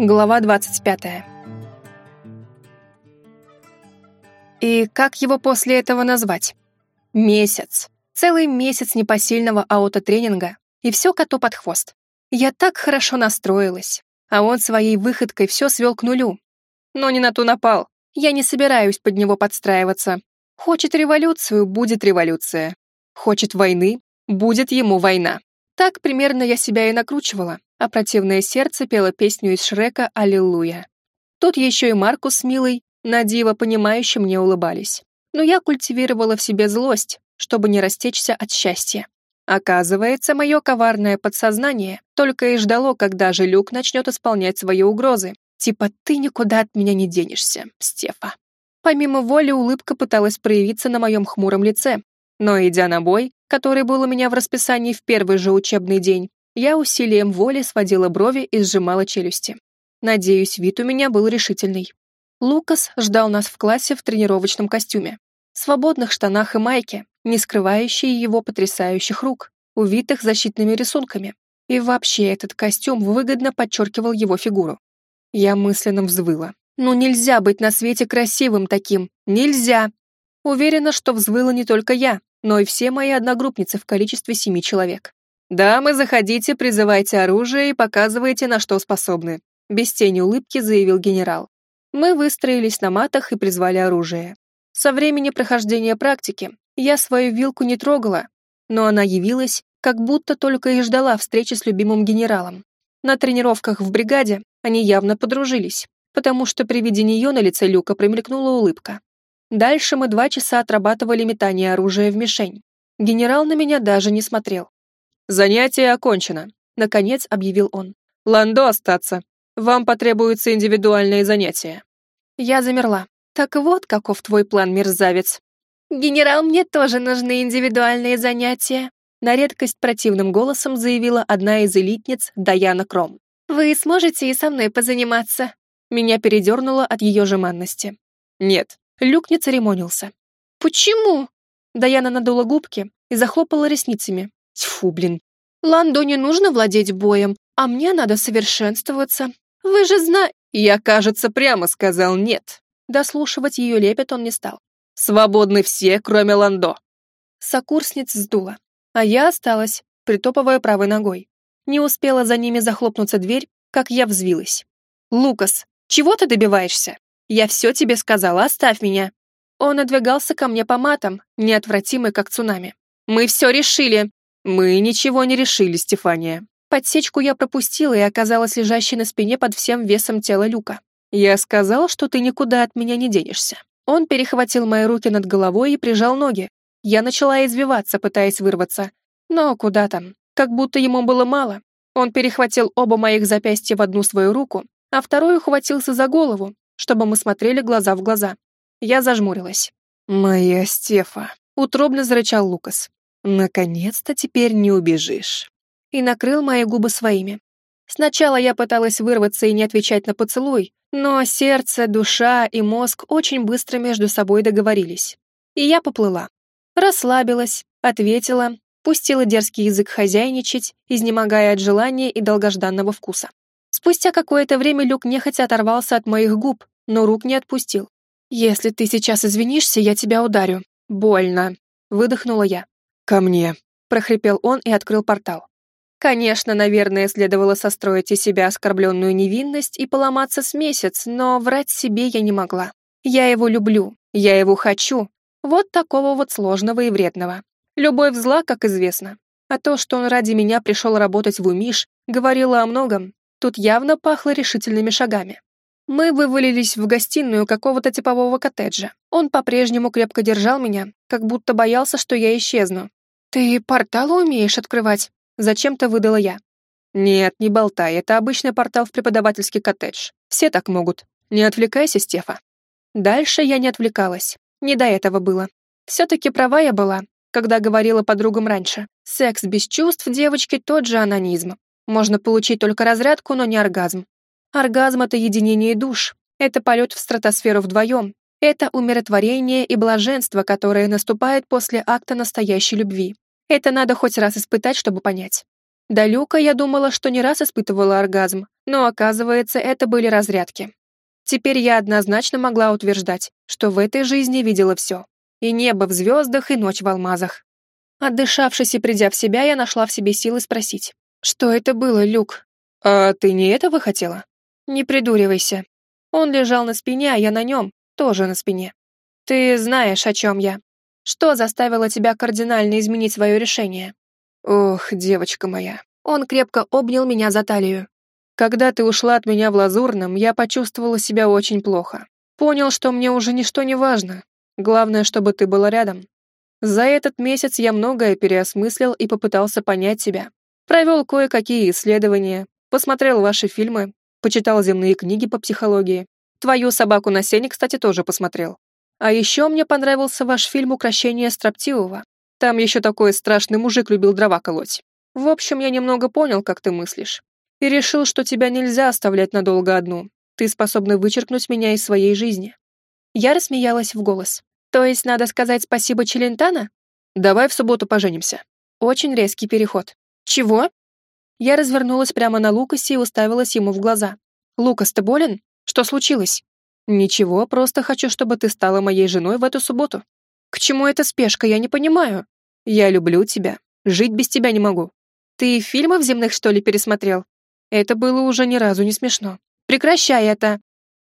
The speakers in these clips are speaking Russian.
Глава 25. И как его после этого назвать? Месяц. Целый месяц непосильного аутотренинга, и все коту под хвост. Я так хорошо настроилась, а он своей выходкой все свел к нулю. Но не на ту напал. Я не собираюсь под него подстраиваться. Хочет революцию, будет революция. Хочет войны, будет ему война. Так примерно я себя и накручивала, а противное сердце пело песню из Шрека «Аллилуйя». Тут еще и Маркус с Милой, на диво понимающе мне улыбались. Но я культивировала в себе злость, чтобы не растечься от счастья. Оказывается, мое коварное подсознание только и ждало, когда же Люк начнет исполнять свои угрозы. Типа «ты никуда от меня не денешься, Стефа». Помимо воли улыбка пыталась проявиться на моем хмуром лице, но, идя на бой, который был у меня в расписании в первый же учебный день, я усилием воли сводила брови и сжимала челюсти. Надеюсь, вид у меня был решительный. Лукас ждал нас в классе в тренировочном костюме, свободных штанах и майке, не скрывающие его потрясающих рук, увитых защитными рисунками. И вообще этот костюм выгодно подчеркивал его фигуру. Я мысленно взвыла. Ну нельзя быть на свете красивым таким. Нельзя. Уверена, что взвыла не только я, но и все мои одногруппницы в количестве семи человек. «Дамы, заходите, призывайте оружие и показывайте, на что способны», без тени улыбки заявил генерал. Мы выстроились на матах и призвали оружие. Со времени прохождения практики я свою вилку не трогала, но она явилась, как будто только и ждала встречи с любимым генералом. На тренировках в бригаде они явно подружились, потому что при виде нее на лице Люка промелькнула улыбка. Дальше мы два часа отрабатывали метание оружия в мишень. Генерал на меня даже не смотрел. «Занятие окончено», — наконец объявил он. «Ландо остаться. Вам потребуются индивидуальные занятия». Я замерла. «Так вот, каков твой план, мерзавец». «Генерал, мне тоже нужны индивидуальные занятия», на редкость противным голосом заявила одна из элитниц Даяна Кром. «Вы сможете и со мной позаниматься?» Меня передернуло от ее жеманности. «Нет, Люк не церемонился. «Почему?» Даяна надула губки и захлопала ресницами. Тьфу, блин. «Ландо не нужно владеть боем, а мне надо совершенствоваться. Вы же зна...» Я, кажется, прямо сказал «нет». Дослушивать ее лепет он не стал. «Свободны все, кроме Ландо». Сокурсниц сдула, а я осталась, притопывая правой ногой. Не успела за ними захлопнуться дверь, как я взвилась. «Лукас, чего ты добиваешься?» Я все тебе сказала, оставь меня». Он надвигался ко мне по матам, неотвратимый, как цунами. «Мы все решили». «Мы ничего не решили, Стефания». Подсечку я пропустила и оказалась лежащей на спине под всем весом тела Люка. «Я сказал, что ты никуда от меня не денешься». Он перехватил мои руки над головой и прижал ноги. Я начала извиваться, пытаясь вырваться. Но куда там? Как будто ему было мало. Он перехватил оба моих запястья в одну свою руку, а второй ухватился за голову, чтобы мы смотрели глаза в глаза. Я зажмурилась. «Моя Стефа», — утробно зарычал Лукас. «Наконец-то теперь не убежишь». И накрыл мои губы своими. Сначала я пыталась вырваться и не отвечать на поцелуй, но сердце, душа и мозг очень быстро между собой договорились. И я поплыла. Расслабилась, ответила, пустила дерзкий язык хозяйничать, изнемогая от желания и долгожданного вкуса. Спустя какое-то время Люк нехотя оторвался от моих губ, но рук не отпустил. «Если ты сейчас извинишься, я тебя ударю. Больно», — выдохнула я. «Ко мне», — прохрипел он и открыл портал. Конечно, наверное, следовало состроить из себя оскорбленную невинность и поломаться с месяц, но врать себе я не могла. Я его люблю, я его хочу. Вот такого вот сложного и вредного. Любовь зла, как известно. А то, что он ради меня пришел работать в Умиш, говорило о многом, Тут явно пахло решительными шагами. Мы вывалились в гостиную какого-то типового коттеджа. Он по-прежнему крепко держал меня, как будто боялся, что я исчезну. «Ты порталы умеешь открывать?» Зачем-то выдала я. «Нет, не болтай, это обычный портал в преподавательский коттедж. Все так могут. Не отвлекайся, Стефа». Дальше я не отвлекалась. Не до этого было. Все-таки права я была, когда говорила подругам раньше. Секс без чувств девочки тот же анонизм. Можно получить только разрядку, но не оргазм. Оргазм — это единение душ, это полет в стратосферу вдвоем, это умиротворение и блаженство, которое наступает после акта настоящей любви. Это надо хоть раз испытать, чтобы понять. До люка я думала, что не раз испытывала оргазм, но оказывается, это были разрядки. Теперь я однозначно могла утверждать, что в этой жизни видела все. И небо в звездах, и ночь в алмазах. Отдышавшись и придя в себя, я нашла в себе силы спросить. «Что это было, Люк?» «А ты не этого хотела?» «Не придуривайся. Он лежал на спине, а я на нем, тоже на спине. Ты знаешь, о чем я. Что заставило тебя кардинально изменить свое решение?» «Ох, девочка моя». Он крепко обнял меня за талию. «Когда ты ушла от меня в Лазурном, я почувствовала себя очень плохо. Понял, что мне уже ничто не важно. Главное, чтобы ты была рядом. За этот месяц я многое переосмыслил и попытался понять себя. Провел кое-какие исследования, посмотрел ваши фильмы, почитал земные книги по психологии. Твою собаку на сене, кстати, тоже посмотрел. А еще мне понравился ваш фильм «Укращение строптивого». Там еще такой страшный мужик любил дрова колоть. В общем, я немного понял, как ты мыслишь. И решил, что тебя нельзя оставлять надолго одну. Ты способна вычеркнуть меня из своей жизни. Я рассмеялась в голос. То есть надо сказать спасибо Челентана? Давай в субботу поженимся. Очень резкий переход. «Чего?» Я развернулась прямо на Лукасе и уставилась ему в глаза. «Лукас, ты болен? Что случилось?» «Ничего, просто хочу, чтобы ты стала моей женой в эту субботу». «К чему эта спешка? Я не понимаю». «Я люблю тебя. Жить без тебя не могу». «Ты фильмы в земных, что ли, пересмотрел?» Это было уже ни разу не смешно. «Прекращай это!»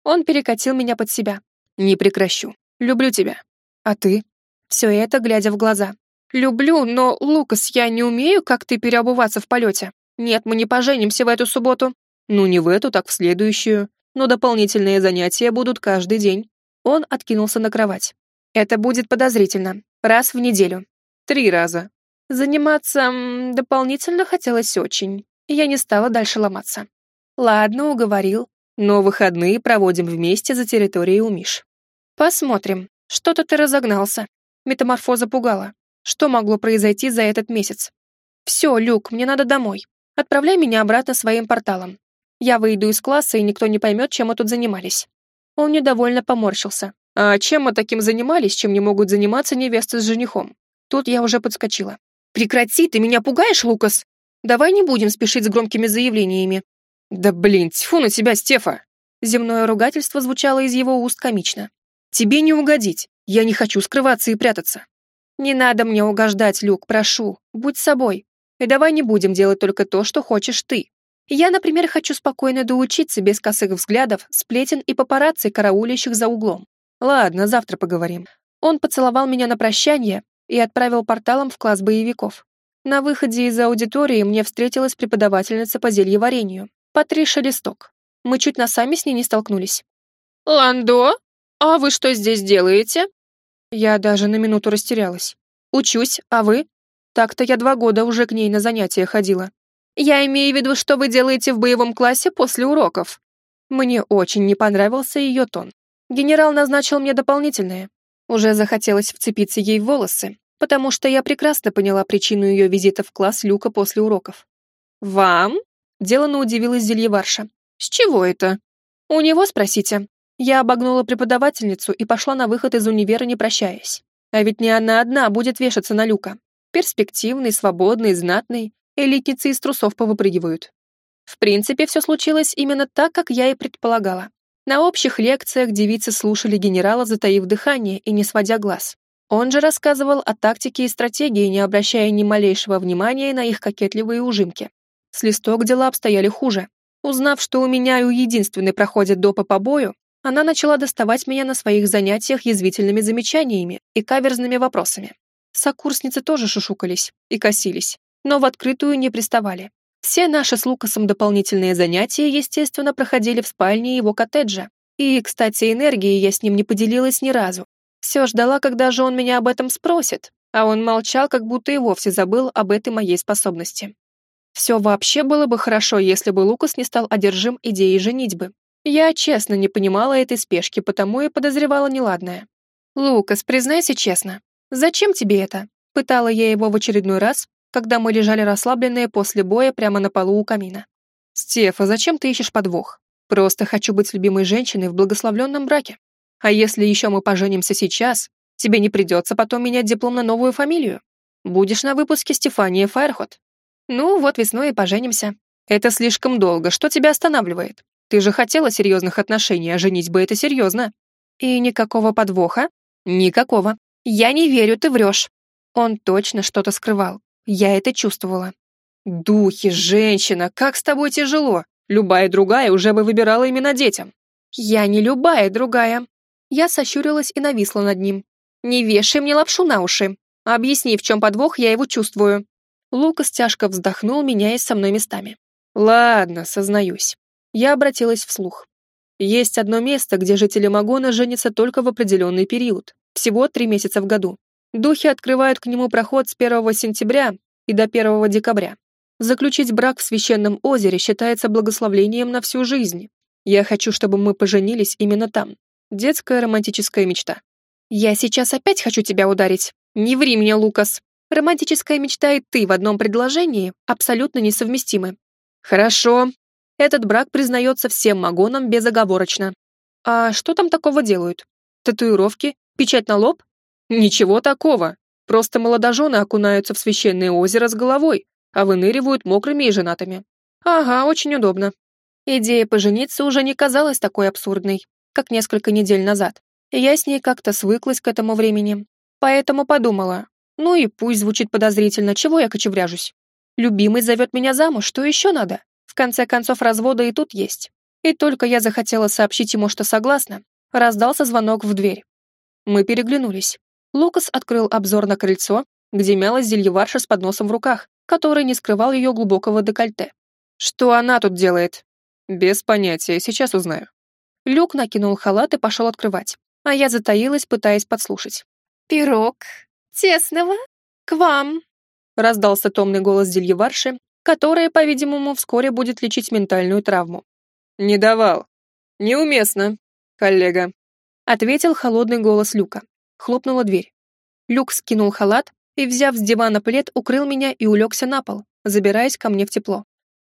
Он перекатил меня под себя. «Не прекращу. Люблю тебя. А ты?» Все это, глядя в глаза. «Люблю, но, Лукас, я не умею, как ты, переобуваться в полете. Нет, мы не поженимся в эту субботу». «Ну, не в эту, так в следующую. Но дополнительные занятия будут каждый день». Он откинулся на кровать. «Это будет подозрительно. Раз в неделю. Три раза. Заниматься м, дополнительно хотелось очень. Я не стала дальше ломаться. Ладно, уговорил. Но выходные проводим вместе за территорией у Миш. Посмотрим. Что-то ты разогнался. Метаморфоза пугала. Что могло произойти за этот месяц? Все, Люк, мне надо домой. Отправляй меня обратно своим порталом. Я выйду из класса, и никто не поймет, чем мы тут занимались. Он недовольно поморщился. А чем мы таким занимались, чем не могут заниматься невесты с женихом? Тут я уже подскочила. Прекрати, ты меня пугаешь, Лукас? Давай не будем спешить с громкими заявлениями. Да блин, тьфу на тебя, Стефа. Земное ругательство звучало из его уст комично. Тебе не угодить. Я не хочу скрываться и прятаться. «Не надо мне угождать, Люк, прошу. Будь собой. И давай не будем делать только то, что хочешь ты. Я, например, хочу спокойно доучиться без косых взглядов, сплетен и папарацци, караулящих за углом. Ладно, завтра поговорим». Он поцеловал меня на прощание и отправил порталом в класс боевиков. На выходе из аудитории мне встретилась преподавательница по зельеварению, Патриша Листок. Мы чуть носами с ней не столкнулись. «Ландо, а вы что здесь делаете?» Я даже на минуту растерялась. «Учусь, а вы?» Так-то я два года уже к ней на занятия ходила. «Я имею в виду, что вы делаете в боевом классе после уроков». Мне очень не понравился ее тон. Генерал назначил мне дополнительное. Уже захотелось вцепиться ей в волосы, потому что я прекрасно поняла причину ее визита в класс Люка после уроков. «Вам?» — делано удивилась Зельеварша. «С чего это?» «У него спросите. Я обогнула преподавательницу и пошла на выход из универа, не прощаясь. А ведь не она одна будет вешаться на люка. Перспективный, свободный, знатный, элитницы из трусов повыпрыгивают. В принципе, все случилось именно так, как я и предполагала. На общих лекциях девицы слушали генерала, затаив дыхание и не сводя глаз. Он же рассказывал о тактике и стратегии, не обращая ни малейшего внимания на их кокетливые ужимки. С листок дела обстояли хуже. Узнав, что у меня и у единственной проходят допы по бою, она начала доставать меня на своих занятиях язвительными замечаниями и каверзными вопросами. Сокурсницы тоже шушукались и косились, но в открытую не приставали. Все наши с Лукасом дополнительные занятия, естественно, проходили в спальне его коттеджа. И, кстати, энергией я с ним не поделилась ни разу. Все ждала, когда же он меня об этом спросит, а он молчал, как будто и вовсе забыл об этой моей способности. Все вообще было бы хорошо, если бы Лукас не стал одержим идеей женитьбы. Я честно не понимала этой спешки, потому и подозревала неладное. «Лукас, признайся честно, зачем тебе это?» Пытала я его в очередной раз, когда мы лежали расслабленные после боя прямо на полу у камина. «Стефа, зачем ты ищешь подвох? Просто хочу быть любимой женщиной в благословленном браке. А если еще мы поженимся сейчас, тебе не придется потом менять диплом на новую фамилию. Будешь на выпуске Стефания Файрхот. Ну, вот весной и поженимся. Это слишком долго, что тебя останавливает? Ты же хотела серьезных отношений, а женить бы это серьезно. И никакого подвоха? Никакого. Я не верю, ты врешь. Он точно что-то скрывал. Я это чувствовала. Духи, женщина, как с тобой тяжело. Любая другая уже бы выбирала именно детям. Я не любая другая. Я сощурилась и нависла над ним. Не вешай мне лапшу на уши. Объясни, в чем подвох, я его чувствую. Лукас тяжко вздохнул, меняясь со мной местами. Ладно, сознаюсь. Я обратилась вслух. Есть одно место, где жители Магона женятся только в определенный период, всего три месяца в году. Духи открывают к нему проход с 1 сентября и до 1 декабря. Заключить брак в священном озере считается благословлением на всю жизнь. Я хочу, чтобы мы поженились именно там. Детская романтическая мечта. Я сейчас опять хочу тебя ударить. Не ври мне, Лукас. Романтическая мечта и ты в одном предложении абсолютно несовместимы. Хорошо. Этот брак признается всем магонам безоговорочно. А что там такого делают? Татуировки? Печать на лоб? Ничего такого. Просто молодожены окунаются в священное озеро с головой, а выныривают мокрыми и женатыми. Ага, очень удобно. Идея пожениться уже не казалась такой абсурдной, как несколько недель назад. Я с ней как-то свыклась к этому времени, поэтому подумала, ну и пусть звучит подозрительно, чего я кочевряжусь. Любимый зовет меня замуж, что еще надо? В конце концов, развода и тут есть. И только я захотела сообщить ему, что согласна, раздался звонок в дверь. Мы переглянулись. Лукас открыл обзор на крыльцо, где мялась зельеварша с подносом в руках, который не скрывал ее глубокого декольте. «Что она тут делает?» «Без понятия, сейчас узнаю». Люк накинул халат и пошел открывать, а я затаилась, пытаясь подслушать. «Пирог тесного к вам», — раздался томный голос зельеварши, которая, по-видимому, вскоре будет лечить ментальную травму. «Не давал. Неуместно, коллега», — ответил холодный голос Люка. Хлопнула дверь. Люк скинул халат и, взяв с дивана плед, укрыл меня и улегся на пол, забираясь ко мне в тепло.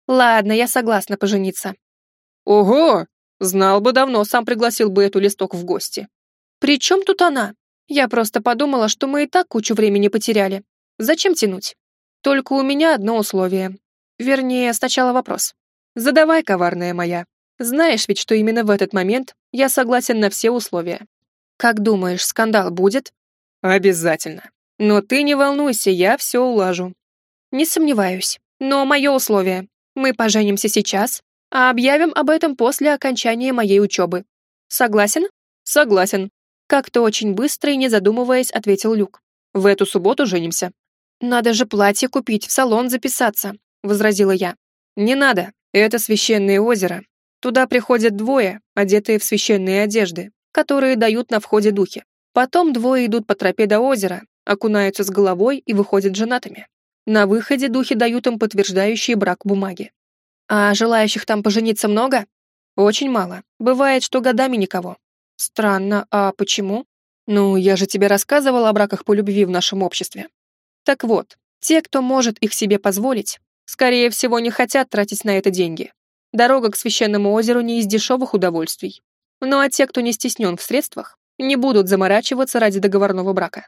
«Ладно, я согласна пожениться». «Ого! Знал бы давно, сам пригласил бы эту листок в гости». «При чем тут она? Я просто подумала, что мы и так кучу времени потеряли. Зачем тянуть? Только у меня одно условие. Вернее, сначала вопрос. Задавай, коварная моя. Знаешь ведь, что именно в этот момент я согласен на все условия. Как думаешь, скандал будет? Обязательно. Но ты не волнуйся, я все улажу. Не сомневаюсь. Но мое условие. Мы поженимся сейчас, а объявим об этом после окончания моей учебы. Согласен? Согласен. Как-то очень быстро и не задумываясь, ответил Люк. В эту субботу женимся. Надо же платье купить, в салон записаться, возразила я. Не надо, это священное озеро. Туда приходят двое, одетые в священные одежды, которые дают на входе духи. Потом двое идут по тропе до озера, окунаются с головой и выходят женатыми. На выходе духи дают им подтверждающие брак бумаги. А желающих там пожениться много? Очень мало. Бывает, что годами никого. Странно, а почему? Ну, я же тебе рассказывала о браках по любви в нашем обществе. Так вот, те, кто может их себе позволить, скорее всего, не хотят тратить на это деньги. Дорога к священному озеру не из дешевых удовольствий. Ну а те, кто не стеснен в средствах, не будут заморачиваться ради договорного брака.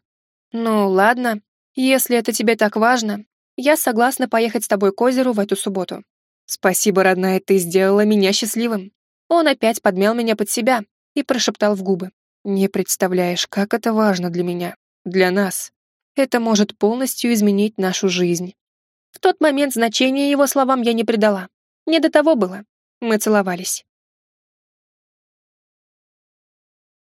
Ну, ладно, если это тебе так важно, я согласна поехать с тобой к озеру в эту субботу. Спасибо, родная, ты сделала меня счастливым. Он опять подмял меня под себя, и прошептал в губы. «Не представляешь, как это важно для меня, для нас. Это может полностью изменить нашу жизнь». В тот момент значения его словам я не придала. Не до того было. Мы целовались.